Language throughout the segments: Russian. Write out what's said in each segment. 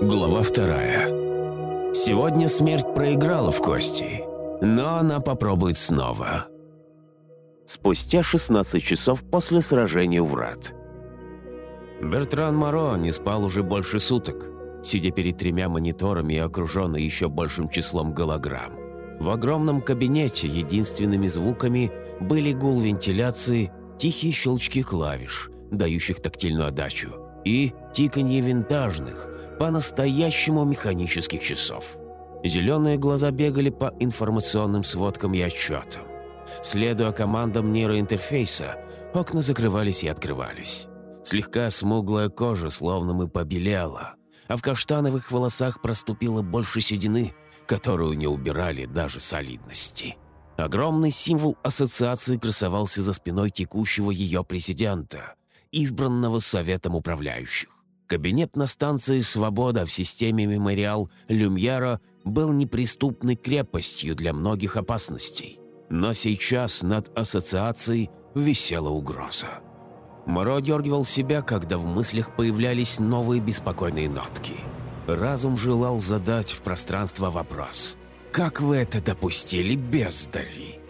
Глава вторая. Сегодня смерть проиграла в кости, но она попробует снова. Спустя 16 часов после сражения у врат. Бертран Моро не спал уже больше суток, сидя перед тремя мониторами и окруженный еще большим числом голограмм. В огромном кабинете единственными звуками были гул вентиляции, тихие щелчки клавиш, дающих тактильную отдачу, и тиканье винтажных, по-настоящему механических часов. Зеленые глаза бегали по информационным сводкам и отчетам. Следуя командам нейроинтерфейса, окна закрывались и открывались. Слегка смуглая кожа словно бы побелела, а в каштановых волосах проступило больше седины, которую не убирали даже солидности. Огромный символ ассоциации красовался за спиной текущего ее президента, избранного Советом управляющих. Кабинет на станции «Свобода» в системе «Мемориал» Люмьера был неприступной крепостью для многих опасностей. Но сейчас над ассоциацией висела угроза. Моро дергивал себя, когда в мыслях появлялись новые беспокойные нотки. Разум желал задать в пространство вопрос. «Как вы это допустили, бездари?»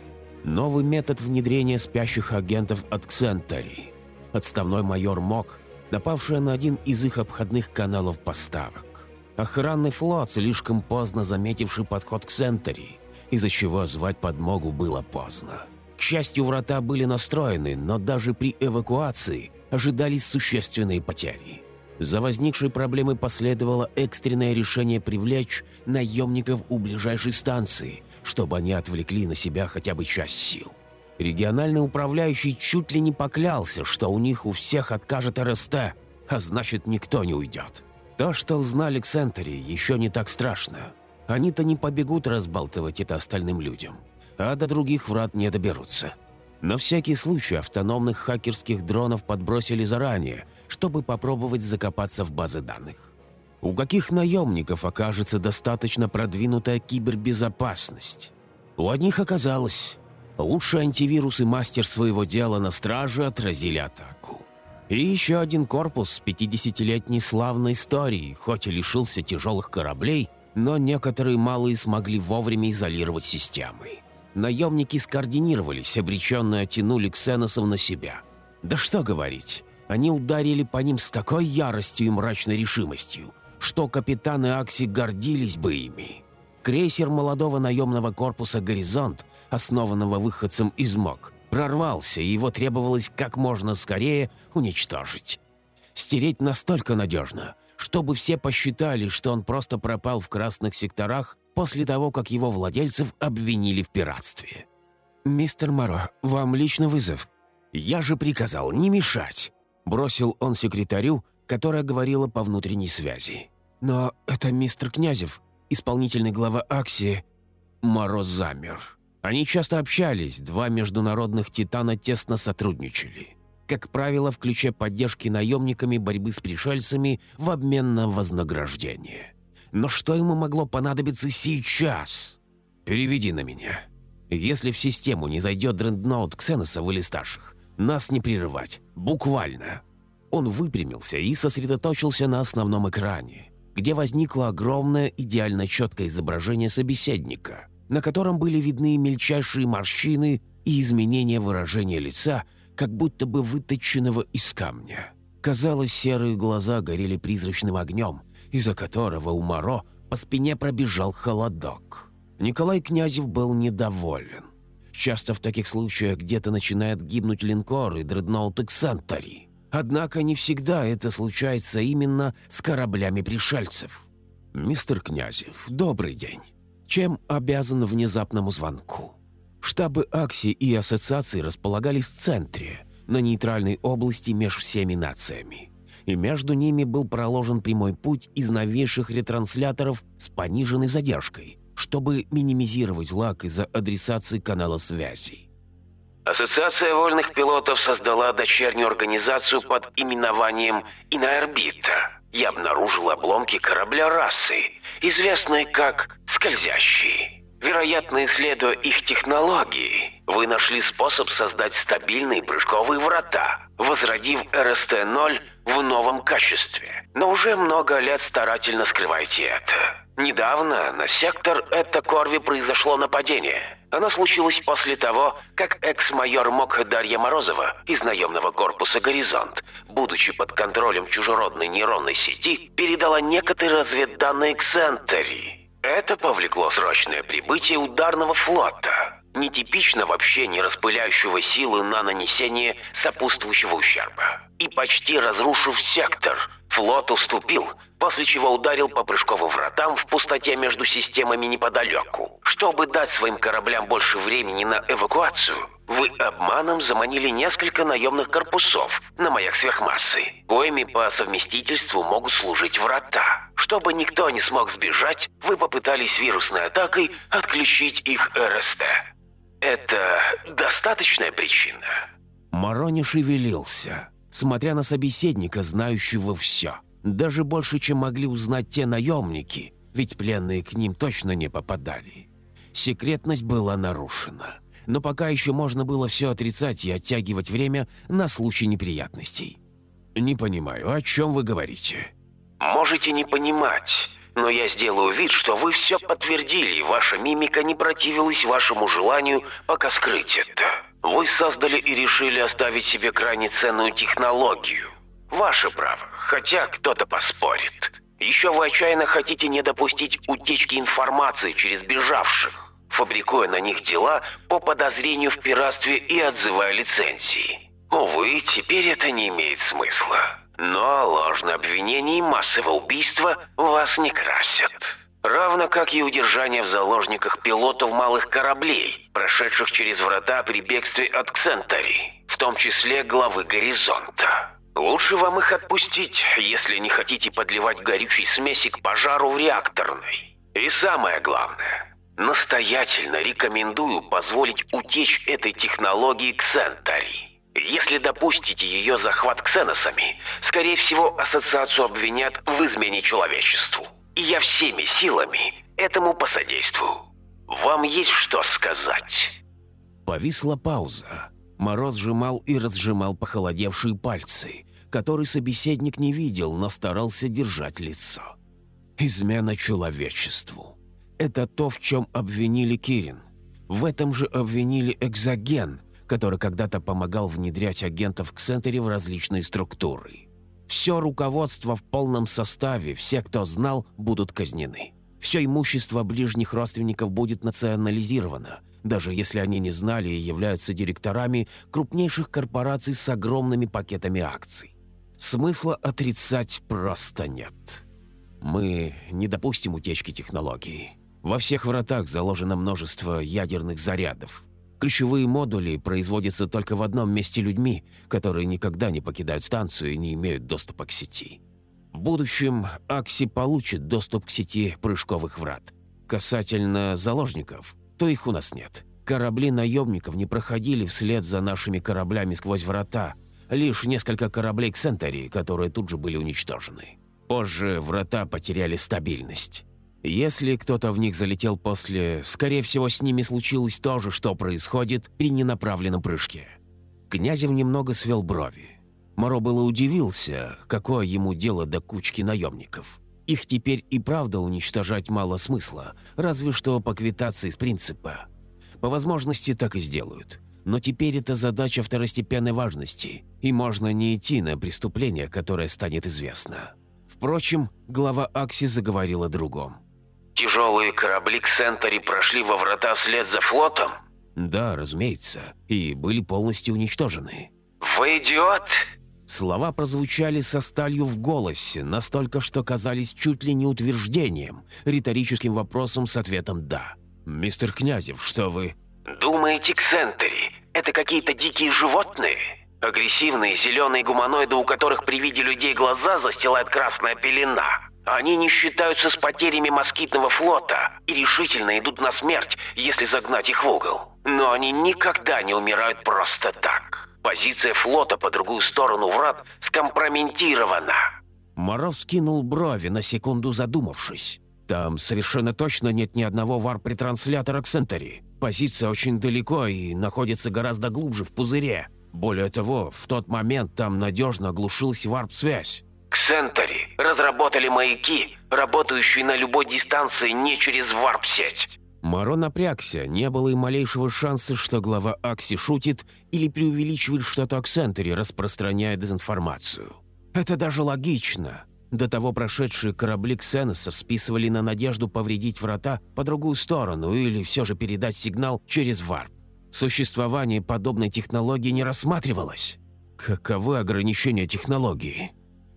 Новый метод внедрения спящих агентов от Ксентари. Отставной майор Мок, напавший на один из их обходных каналов поставок. Охранный флот, слишком поздно заметивший подход к Сентари, из-за чего звать подмогу было поздно. К счастью, врата были настроены, но даже при эвакуации ожидались существенные потери. За возникшей проблемой последовало экстренное решение привлечь наемников у ближайшей станции, чтобы они отвлекли на себя хотя бы часть сил. Региональный управляющий чуть ли не поклялся, что у них у всех откажет РСТ, а значит, никто не уйдет. То, что узнали к Сентери, еще не так страшно. Они-то не побегут разбалтывать это остальным людям а до других врат не доберутся. На всякий случай автономных хакерских дронов подбросили заранее, чтобы попробовать закопаться в базы данных. У каких наемников окажется достаточно продвинутая кибербезопасность? У одних оказалось. Лучший антивирус и мастер своего дела на страже отразили атаку. И еще один корпус с 50-летней славной историей, хоть и лишился тяжелых кораблей, но некоторые малые смогли вовремя изолировать системы. Наемники скоординировались, обреченно оттянули ксеносов на себя. Да что говорить, они ударили по ним с такой яростью и мрачной решимостью, что капитаны Акси гордились бы ими. Крейсер молодого наемного корпуса «Горизонт», основанного выходцем из МОК, прорвался, и его требовалось как можно скорее уничтожить. Стереть настолько надежно, чтобы все посчитали, что он просто пропал в красных секторах после того, как его владельцев обвинили в пиратстве. «Мистер Моро, вам лично вызов. Я же приказал не мешать», – бросил он секретарю, которая говорила по внутренней связи. «Но это мистер Князев, исполнительный глава Акси». Моро замер. Они часто общались, два международных титана тесно сотрудничали. Как правило, в ключе поддержки наемниками борьбы с пришельцами в обмен на вознаграждение. Но что ему могло понадобиться сейчас? Переведи на меня. Если в систему не зайдет дрендноут Ксеносов или старших, нас не прерывать. Буквально. Он выпрямился и сосредоточился на основном экране, где возникло огромное идеально четкое изображение собеседника, на котором были видны мельчайшие морщины и изменения выражения лица, как будто бы выточенного из камня. Казалось, серые глаза горели призрачным огнем – из-за которого у Моро по спине пробежал холодок. Николай Князев был недоволен. Часто в таких случаях где-то начинает гибнуть линкор и дредноут Ксантари. Однако не всегда это случается именно с кораблями пришельцев. «Мистер Князев, добрый день. Чем обязан внезапному звонку?» Штабы Акси и ассоциации располагались в центре, на нейтральной области между всеми нациями и между ними был проложен прямой путь из новейших ретрансляторов с пониженной задержкой, чтобы минимизировать лаг из-за адресации канала связи. Ассоциация вольных пилотов создала дочернюю организацию под именованием «Иноорбита» и обнаружила обломки корабля расы, известной как «Скользящий». Вероятно, исследуя их технологии, вы нашли способ создать стабильные прыжковые врата, возродив РСТ-0 в новом качестве. Но уже много лет старательно скрываете это. Недавно на сектор Это Корви произошло нападение. Оно случилось после того, как экс-майор МОК Дарья Морозова из наемного корпуса «Горизонт», будучи под контролем чужеродной нейронной сети, передала некоторые разведданные к Сентери. Это повлекло срочное прибытие ударного флота, нетипично вообще не распыляющего силы на нанесение сопутствующего ущерба. И почти разрушив сектор, флот уступил, после чего ударил по прыжковым вратам в пустоте между системами неподалеку. Чтобы дать своим кораблям больше времени на эвакуацию, вы обманом заманили несколько наемных корпусов на маях сверхмассы, коими по совместительству могут служить врата. Чтобы никто не смог сбежать, вы попытались вирусной атакой отключить их РСТ. Это достаточная причина? Моро не шевелился, смотря на собеседника, знающего все. Даже больше, чем могли узнать те наемники, ведь пленные к ним точно не попадали. Секретность была нарушена. Но пока еще можно было все отрицать и оттягивать время на случай неприятностей. «Не понимаю, о чем вы говорите?» «Можете не понимать, но я сделаю вид, что вы все подтвердили, и ваша мимика не противилась вашему желанию пока скрыть это. Вы создали и решили оставить себе крайне ценную технологию. Ваше право, хотя кто-то поспорит. Еще вы отчаянно хотите не допустить утечки информации через бежавших, фабрикуя на них дела по подозрению в пиратстве и отзывая лицензии. Увы, теперь это не имеет смысла. Но ложное обвинение и массовое убийство вас не красят. Равно как и удержание в заложниках пилотов малых кораблей, прошедших через врата при бегстве от Ксентари, в том числе главы Горизонта. Лучше вам их отпустить, если не хотите подливать горючей смеси к пожару в реакторной. И самое главное, настоятельно рекомендую позволить утечь этой технологии к Сентари. Если допустите ее захват ксеносами, скорее всего, ассоциацию обвинят в измене человечеству. И я всеми силами этому посодействую. Вам есть что сказать?» Повисла пауза. Мороз сжимал и разжимал похолодевшие пальцы, которые собеседник не видел, но старался держать лицо. «Измена человечеству. Это то, в чем обвинили Кирин. В этом же обвинили экзоген, который когда-то помогал внедрять агентов к Центре в различные структуры. Все руководство в полном составе, все, кто знал, будут казнены. Все имущество ближних родственников будет национализировано, даже если они не знали и являются директорами крупнейших корпораций с огромными пакетами акций. Смысла отрицать просто нет. Мы не допустим утечки технологий. Во всех вратах заложено множество ядерных зарядов. Ключевые модули производятся только в одном месте людьми, которые никогда не покидают станцию и не имеют доступа к сети. В будущем Акси получит доступ к сети прыжковых врат. Касательно заложников, то их у нас нет. Корабли наемников не проходили вслед за нашими кораблями сквозь врата, лишь несколько кораблей Ксентари, которые тут же были уничтожены. Позже врата потеряли стабильность. Если кто-то в них залетел после, скорее всего, с ними случилось то же, что происходит при ненаправленном прыжке. Князев немного свел брови. Моро было удивился, какое ему дело до кучки наемников. Их теперь и правда уничтожать мало смысла, разве что поквитаться из принципа. По возможности так и сделают. Но теперь это задача второстепенной важности, и можно не идти на преступление, которое станет известно. Впрочем, глава Акси заговорил о другом. Тяжелые корабли Ксентери прошли во врата вслед за флотом? Да, разумеется, и были полностью уничтожены. Вы идиот? Слова прозвучали со сталью в голосе, настолько, что казались чуть ли не утверждением, риторическим вопросом с ответом «да». «Мистер Князев, что вы...» «Думаете, Ксентери – это какие-то дикие животные? Агрессивные зеленые гуманоиды, у которых при виде людей глаза застилает красная пелена?» Они не считаются с потерями москитного флота и решительно идут на смерть, если загнать их в угол. Но они никогда не умирают просто так. Позиция флота по другую сторону врат скомпрометирована. Моров скинул брови, на секунду задумавшись. Там совершенно точно нет ни одного варп-ретранслятора к Сентери. Позиция очень далеко и находится гораздо глубже в пузыре. Более того, в тот момент там надежно оглушилась варп-связь. Ксентери разработали маяки, работающие на любой дистанции не через варп-сеть. Маро напрягся, не было и малейшего шанса, что глава Акси шутит или преувеличивает что-то о Ксентере, распространяя дезинформацию. Это даже логично. До того прошедшие корабли ксеносов списывали на надежду повредить врата по другую сторону или все же передать сигнал через варп. Существование подобной технологии не рассматривалось. Каковы ограничения технологии?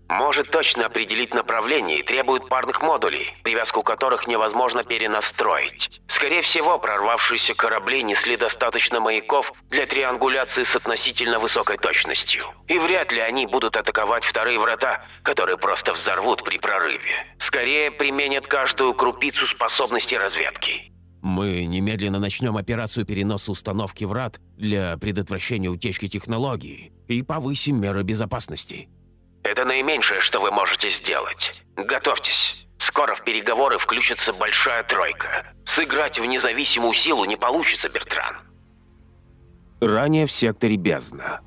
Может точно определить направление и требует парных модулей, привязку которых невозможно перенастроить. Скорее всего, прорвавшиеся корабли несли достаточно маяков для триангуляции с относительно высокой точностью. И вряд ли они будут атаковать вторые врата, которые просто взорвут при прорыве. Скорее применят каждую крупицу способности разведки. Мы немедленно начнем операцию переноса установки врат для предотвращения утечки технологий и повысим меры безопасности. Это наименьшее, что вы можете сделать. Готовьтесь. Скоро в переговоры включится большая тройка. Сыграть в независимую силу не получится, Бертран. Ранее в секторе бездна.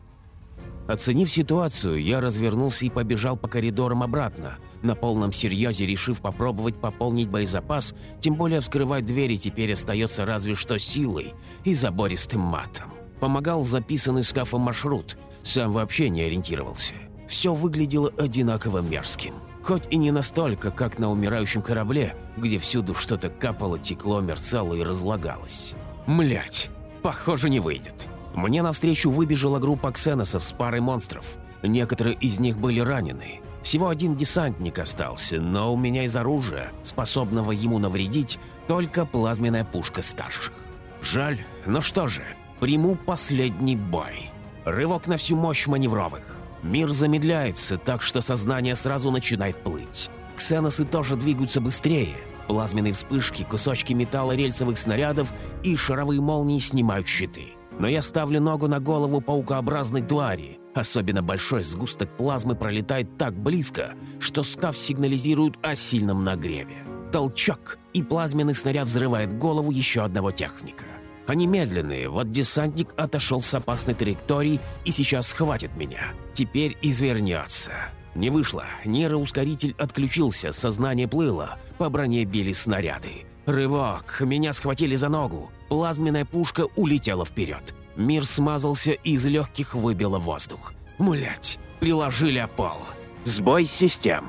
Оценив ситуацию, я развернулся и побежал по коридорам обратно, на полном серьезе решив попробовать пополнить боезапас, тем более вскрывать двери теперь остается разве что силой и забористым матом. Помогал записанный скафом маршрут, сам вообще не ориентировался все выглядело одинаково мерзким. Хоть и не настолько, как на умирающем корабле, где всюду что-то капало, текло, мерцало и разлагалось. Млять, похоже, не выйдет. Мне навстречу выбежала группа ксеносов с парой монстров. Некоторые из них были ранены. Всего один десантник остался, но у меня из оружия, способного ему навредить, только плазменная пушка старших. Жаль, но что же, приму последний бой. Рывок на всю мощь маневровых. Мир замедляется, так что сознание сразу начинает плыть. Ксеносы тоже двигаются быстрее. Плазменные вспышки, кусочки металла рельсовых снарядов и шаровые молнии снимают щиты. Но я ставлю ногу на голову паукообразной твари. Особенно большой сгусток плазмы пролетает так близко, что скаф сигнализирует о сильном нагреве. Толчок, и плазменный снаряд взрывает голову еще одного техника. Они медленные, вот десантник отошел с опасной траектории и сейчас схватит меня. Теперь извернется. Не вышло. Нейроускоритель отключился, сознание плыло, по броне били снаряды. Рывок, меня схватили за ногу. Плазменная пушка улетела вперед. Мир смазался и из легких выбило воздух. Млять, приложили о пол. Сбой систем.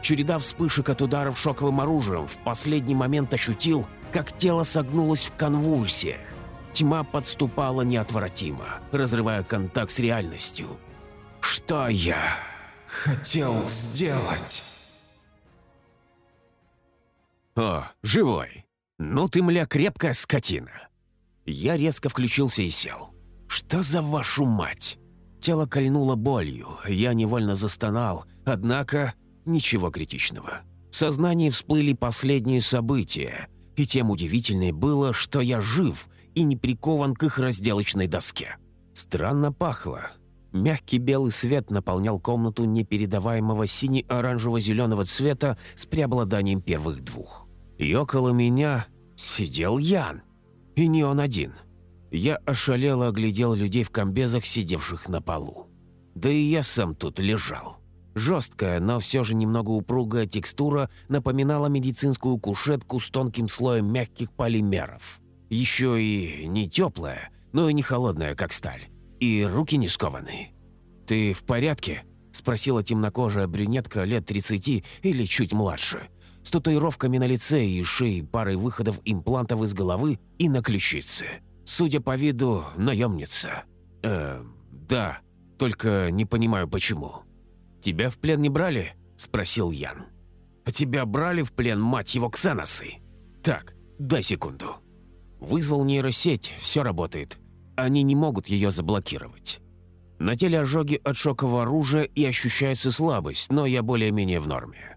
Череда вспышек от ударов шоковым оружием в последний момент ощутил, как тело согнулось в конвульсиях. Тьма подступала неотвратимо, разрывая контакт с реальностью. Что я хотел сделать? О, живой. Ну ты, мля, крепкая скотина. Я резко включился и сел. Что за вашу мать? Тело кольнуло болью, я невольно застонал, однако ничего критичного. В сознании всплыли последние события, и тем удивительнее было, что я жив и не прикован к их разделочной доске. Странно пахло. Мягкий белый свет наполнял комнату непередаваемого сине-оранжево-зеленого цвета с преобладанием первых двух. И около меня сидел Ян. И не он один. Я ошалело оглядел людей в комбезах, сидевших на полу. Да и я сам тут лежал. Жесткая, но все же немного упругая текстура напоминала медицинскую кушетку с тонким слоем мягких полимеров. Еще и не теплая, но и не холодная, как сталь. И руки не скованы. «Ты в порядке?» – спросила темнокожая брюнетка лет 30 или чуть младше. С татуировками на лице и шее, парой выходов имплантов из головы и на ключице. Судя по виду, наемница. «Э, да, только не понимаю, почему». «Тебя в плен не брали?» – спросил Ян. «А тебя брали в плен, мать его, ксеносы?» «Так, дай секунду». Вызвал нейросеть, все работает. Они не могут ее заблокировать. На теле ожоги от шокового оружия и ощущается слабость, но я более-менее в норме.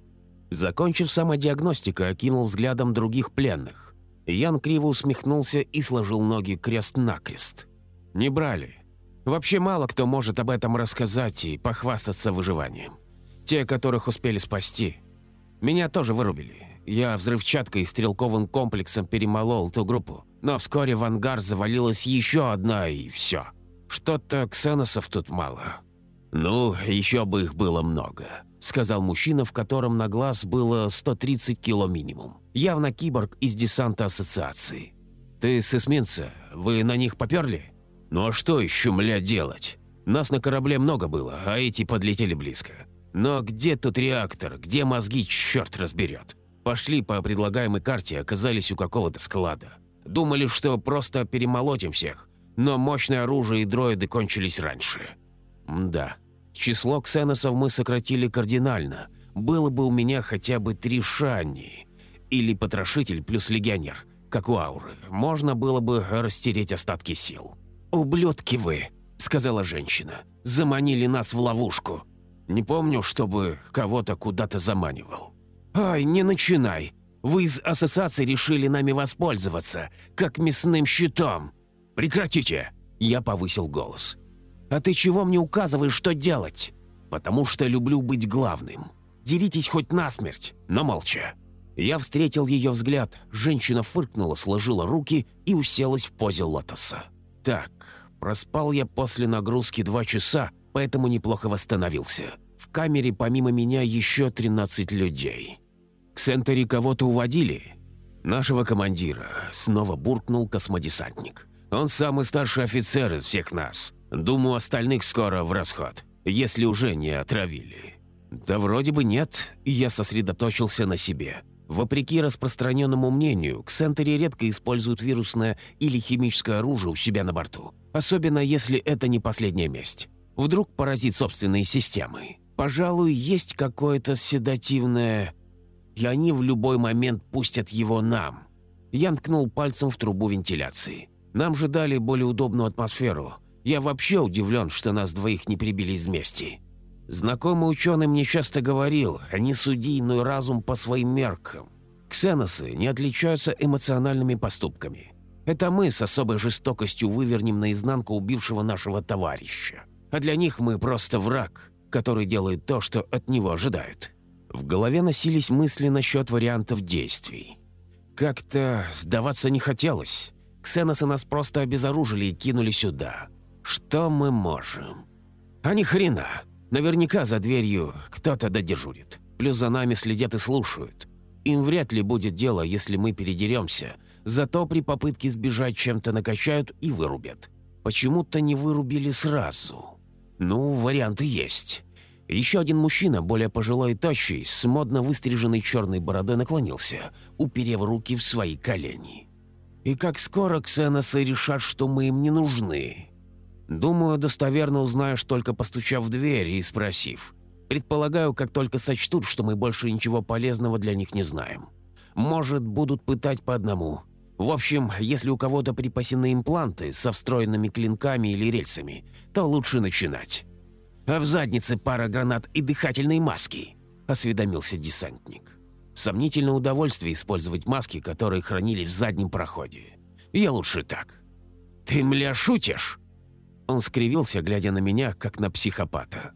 Закончив самодиагностикой, окинул взглядом других пленных. Ян криво усмехнулся и сложил ноги крест-накрест. Не брали. Вообще мало кто может об этом рассказать и похвастаться выживанием. Те, которых успели спасти. Меня тоже вырубили. Я взрывчаткой и стрелковым комплексом перемолол ту группу. Но вскоре в ангар завалилась еще одна, и все. Что-то ксеносов тут мало. «Ну, еще бы их было много», — сказал мужчина, в котором на глаз было 130 кило минимум. Явно киборг из десанта ассоциации. «Ты с эсминца? Вы на них поперли?» «Ну а что еще, мля, делать? Нас на корабле много было, а эти подлетели близко. Но где тут реактор? Где мозги, черт разберет? Пошли по предлагаемой карте, оказались у какого-то склада. Думали, что просто перемолотим всех, но мощное оружие и дроиды кончились раньше. Да, число ксеносов мы сократили кардинально. Было бы у меня хотя бы три шанни. Или потрошитель плюс легионер, как у Ауры. Можно было бы растереть остатки сил. «Ублюдки вы!» – сказала женщина. «Заманили нас в ловушку. Не помню, чтобы кого-то куда-то заманивал. «Ай, не начинай! Вы из ассоциации решили нами воспользоваться, как мясным щитом!» «Прекратите!» – я повысил голос. «А ты чего мне указываешь, что делать?» «Потому что люблю быть главным. Деритесь хоть насмерть, но молча». Я встретил ее взгляд, женщина фыркнула, сложила руки и уселась в позе лотоса. «Так, проспал я после нагрузки два часа, поэтому неплохо восстановился. В камере помимо меня еще 13 людей. К Сентери кого-то уводили? Нашего командира снова буркнул космодесантник. Он самый старший офицер из всех нас. Думаю, остальных скоро в расход, если уже не отравили. Да вроде бы нет, я сосредоточился на себе. Вопреки распространенному мнению, ксентери редко используют вирусное или химическое оружие у себя на борту. Особенно если это не последняя месть вдруг поразит собственные системы. Пожалуй, есть какое-то седативное... И они в любой момент пустят его нам. Я ткнул пальцем в трубу вентиляции. Нам же дали более удобную атмосферу. Я вообще удивлен, что нас двоих не прибили из мести. Знакомый ученый мне часто говорил, они суди иной разум по своим меркам. Ксеносы не отличаются эмоциональными поступками. Это мы с особой жестокостью вывернем наизнанку убившего нашего товарища а для них мы просто враг, который делает то, что от него ожидают. В голове носились мысли насчет вариантов действий. Как-то сдаваться не хотелось. Ксеносы нас просто обезоружили и кинули сюда. Что мы можем? А ни хрена. Наверняка за дверью кто-то додежурит. Плюс за нами следят и слушают. Им вряд ли будет дело, если мы передеремся. Зато при попытке сбежать чем-то накачают и вырубят. Почему-то не вырубили сразу. Ну, варианты есть. Еще один мужчина, более пожилой и тощий, с модно выстриженной черной бородой наклонился, уперев руки в свои колени. «И как скоро ксеносы решат, что мы им не нужны?» «Думаю, достоверно узнаешь, только постучав в дверь и спросив. Предполагаю, как только сочтут, что мы больше ничего полезного для них не знаем. Может, будут пытать по одному. В общем, если у кого-то припасены импланты со встроенными клинками или рельсами, то лучше начинать. «А в заднице пара гранат и дыхательные маски», – осведомился десантник. Сомнительное удовольствие использовать маски, которые хранились в заднем проходе. Я лучше так. «Ты, мля, шутишь?» Он скривился, глядя на меня, как на психопата.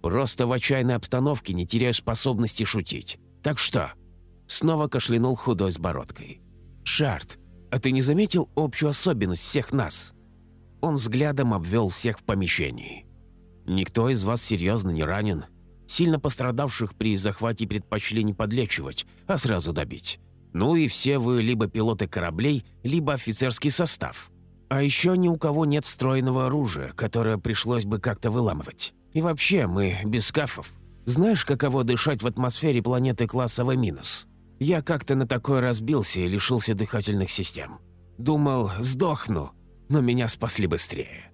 «Просто в отчаянной обстановке не теряю способности шутить. Так что?» Снова кашлянул худой с бородкой. «Шарт, а ты не заметил общую особенность всех нас?» Он взглядом обвел всех в помещении. «Никто из вас серьезно не ранен. Сильно пострадавших при захвате предпочли не подлечивать, а сразу добить. Ну и все вы либо пилоты кораблей, либо офицерский состав. А еще ни у кого нет встроенного оружия, которое пришлось бы как-то выламывать. И вообще, мы без скафов. Знаешь, каково дышать в атмосфере планеты класса В-? Я как-то на такое разбился и лишился дыхательных систем. Думал, сдохну, но меня спасли быстрее.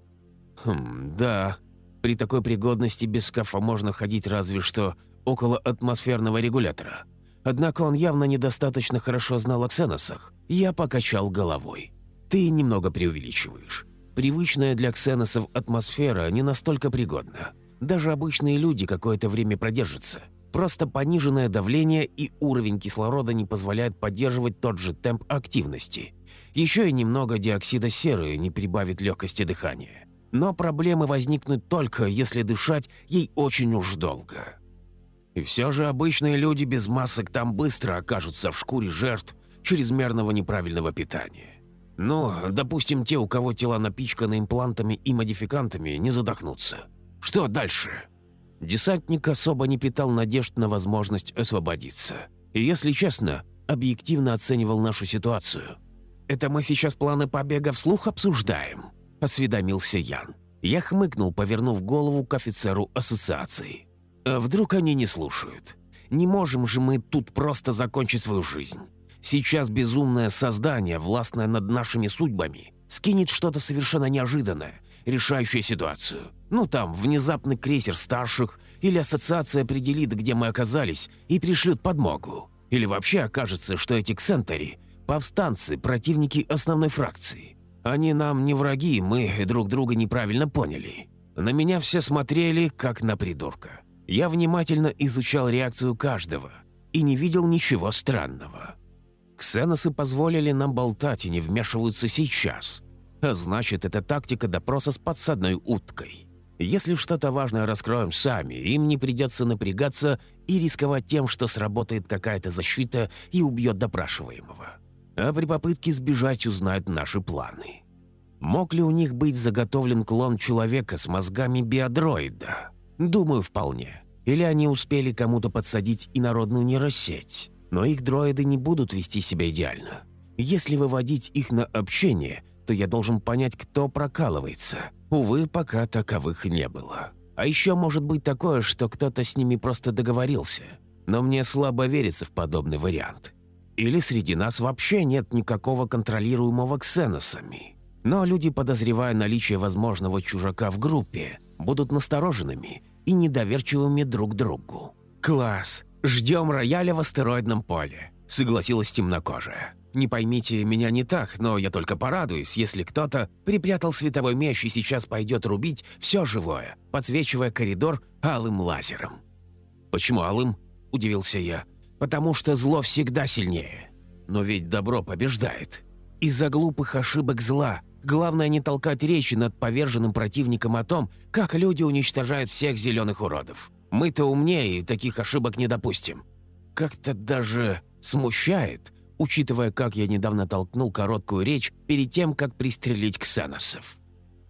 Хм, да. При такой пригодности без скафа можно ходить разве что около атмосферного регулятора. Однако он явно недостаточно хорошо знал о ксеносах. Я покачал головой. Ты немного преувеличиваешь. Привычная для ксеносов атмосфера не настолько пригодна. Даже обычные люди какое-то время продержатся. Просто пониженное давление и уровень кислорода не позволяют поддерживать тот же темп активности. Еще и немного диоксида серы не прибавит легкости дыхания. Но проблемы возникнут только, если дышать ей очень уж долго. И все же обычные люди без масок там быстро окажутся в шкуре жертв чрезмерного неправильного питания. Ну, допустим, те, у кого тела напичканы имплантами и модификантами, не задохнутся. Что дальше? Десантник особо не питал надежд на возможность освободиться. И, если честно, объективно оценивал нашу ситуацию. «Это мы сейчас планы побега вслух обсуждаем?» – осведомился Ян. Я хмыкнул, повернув голову к офицеру ассоциации. «А вдруг они не слушают? Не можем же мы тут просто закончить свою жизнь. Сейчас безумное создание, властное над нашими судьбами, скинет что-то совершенно неожиданное, решающее ситуацию. Ну там, внезапный крейсер старших или ассоциация определит, где мы оказались, и пришлют подмогу. Или вообще окажется, что эти ксентери – повстанцы, противники основной фракции. Они нам не враги, мы друг друга неправильно поняли. На меня все смотрели, как на придурка. Я внимательно изучал реакцию каждого и не видел ничего странного. Ксеносы позволили нам болтать и не вмешиваются сейчас. А значит, это тактика допроса с подсадной уткой. Если что-то важное раскроем сами, им не придется напрягаться и рисковать тем, что сработает какая-то защита и убьет допрашиваемого. А при попытке сбежать узнают наши планы. Мог ли у них быть заготовлен клон человека с мозгами биодроида? Думаю, вполне. Или они успели кому-то подсадить инородную нейросеть? Но их дроиды не будут вести себя идеально. Если выводить их на общение, то я должен понять, кто прокалывается. Увы, пока таковых не было. А еще может быть такое, что кто-то с ними просто договорился. Но мне слабо верится в подобный вариант. Или среди нас вообще нет никакого контролируемого ксеносами. Но люди, подозревая наличие возможного чужака в группе, будут настороженными и недоверчивыми друг другу. «Класс! «Ждем рояля в астероидном поле», — согласилась темнокожая. «Не поймите меня не так, но я только порадуюсь, если кто-то припрятал световой меч и сейчас пойдет рубить все живое, подсвечивая коридор алым лазером». «Почему алым?» – удивился я. «Потому что зло всегда сильнее. Но ведь добро побеждает. Из-за глупых ошибок зла главное не толкать речи над поверженным противником о том, как люди уничтожают всех зеленых уродов. Мы-то умнее и таких ошибок не допустим. Как-то даже смущает, учитывая, как я недавно толкнул короткую речь перед тем, как пристрелить ксеносов.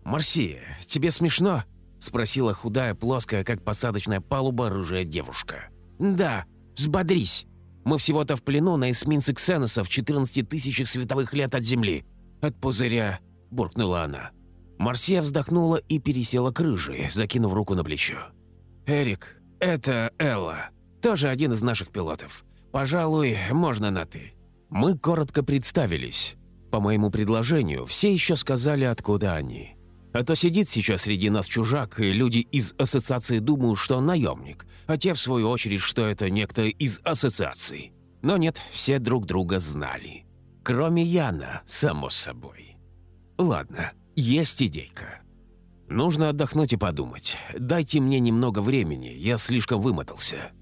«Марсия, тебе смешно?» – спросила худая, плоская, как посадочная палуба, рыжая девушка. «Да, взбодрись. Мы всего-то в плену на эсминце ксеносов 14 тысячах световых лет от Земли. От пузыря», – буркнула она. Марсия вздохнула и пересела к рыжей, закинув руку на плечо. «Эрик, это Элла, тоже один из наших пилотов. Пожалуй, можно на «ты». Мы коротко представились. По моему предложению, все еще сказали, откуда они. А то сидит сейчас среди нас чужак, и люди из ассоциации думают, что он наемник, а те, в свою очередь, что это некто из ассоциации. Но нет, все друг друга знали. Кроме Яна, само собой. Ладно, есть идейка. Нужно отдохнуть и подумать. Дайте мне немного времени, я слишком вымотался».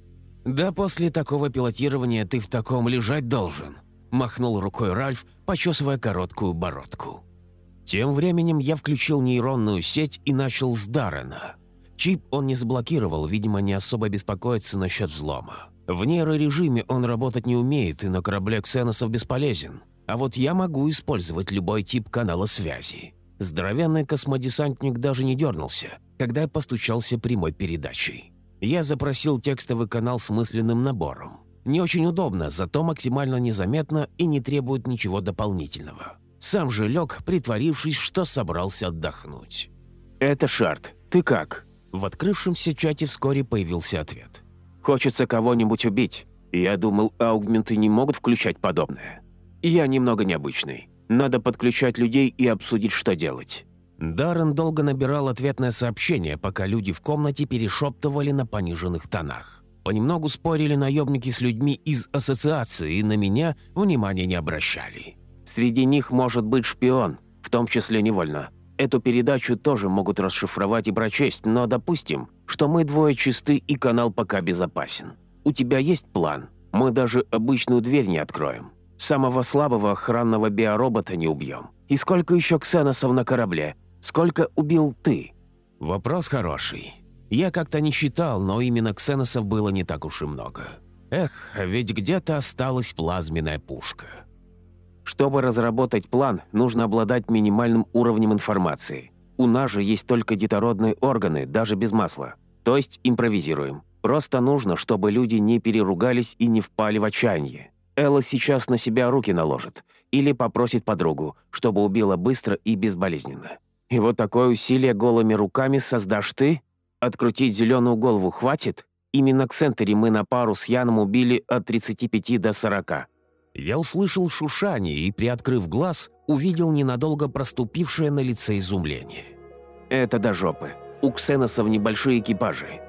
«Да после такого пилотирования ты в таком лежать должен», – махнул рукой Ральф, почесывая короткую бородку. Тем временем я включил нейронную сеть и начал с Даррена. Чип он не заблокировал, видимо, не особо беспокоится насчет взлома. В нейрорежиме он работать не умеет и на корабле ксеносов бесполезен. А вот я могу использовать любой тип канала связи. Здоровенный космодесантник даже не дернулся, когда я постучался прямой передачей. Я запросил текстовый канал с мысленным набором. Не очень удобно, зато максимально незаметно и не требует ничего дополнительного. Сам же лег, притворившись, что собрался отдохнуть. «Это Шарт. Ты как?» В открывшемся чате вскоре появился ответ. «Хочется кого-нибудь убить. Я думал, аугменты не могут включать подобное. Я немного необычный. Надо подключать людей и обсудить, что делать». Даррен долго набирал ответное сообщение, пока люди в комнате перешептывали на пониженных тонах. Понемногу спорили наемники с людьми из ассоциации и на меня внимания не обращали. «Среди них может быть шпион, в том числе невольно. Эту передачу тоже могут расшифровать и прочесть, но допустим, что мы двое чисты и канал пока безопасен. У тебя есть план? Мы даже обычную дверь не откроем. Самого слабого охранного биоробота не убьем. И сколько еще ксеносов на корабле? Сколько убил ты?» «Вопрос хороший. Я как-то не считал, но именно ксеносов было не так уж и много. Эх, ведь где-то осталась плазменная пушка. Чтобы разработать план, нужно обладать минимальным уровнем информации. У нас же есть только детородные органы, даже без масла. То есть импровизируем. Просто нужно, чтобы люди не переругались и не впали в отчаяние. Элла сейчас на себя руки наложит. Или попросит подругу, чтобы убила быстро и безболезненно. И вот такое усилие голыми руками создашь ты? Открутить зеленую голову хватит? Именно к центре мы на пару с Яном убили от 35 до 40. Я услышал шушание и, приоткрыв глаз, увидел ненадолго проступившее на лице изумление. Это до жопы. У ксеносов небольшие экипажи.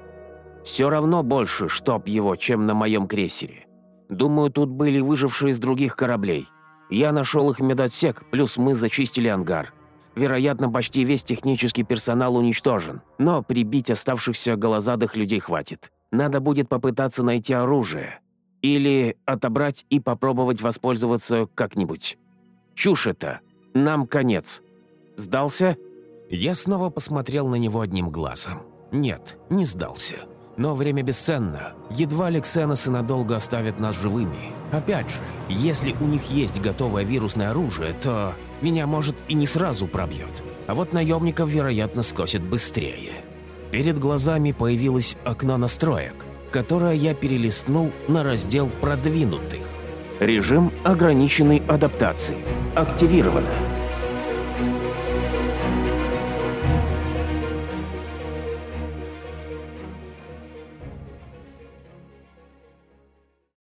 Все равно больше, чтоб его, чем на моем крейсере. Думаю, тут были выжившие из других кораблей. Я нашел их медотсек, плюс мы зачистили ангар. Вероятно, почти весь технический персонал уничтожен, но прибить оставшихся голозадых людей хватит. Надо будет попытаться найти оружие. Или отобрать и попробовать воспользоваться как-нибудь. Чушь это. Нам конец. Сдался?» Я снова посмотрел на него одним глазом. Нет, не сдался. Но время бесценно. Едва ли ксеносы надолго оставят нас живыми. Опять же, если у них есть готовое вирусное оружие, то меня, может, и не сразу пробьет. А вот наемников, вероятно, скосит быстрее. Перед глазами появилось окно настроек, которое я перелистнул на раздел «Продвинутых». Режим ограниченной адаптации. Активировано.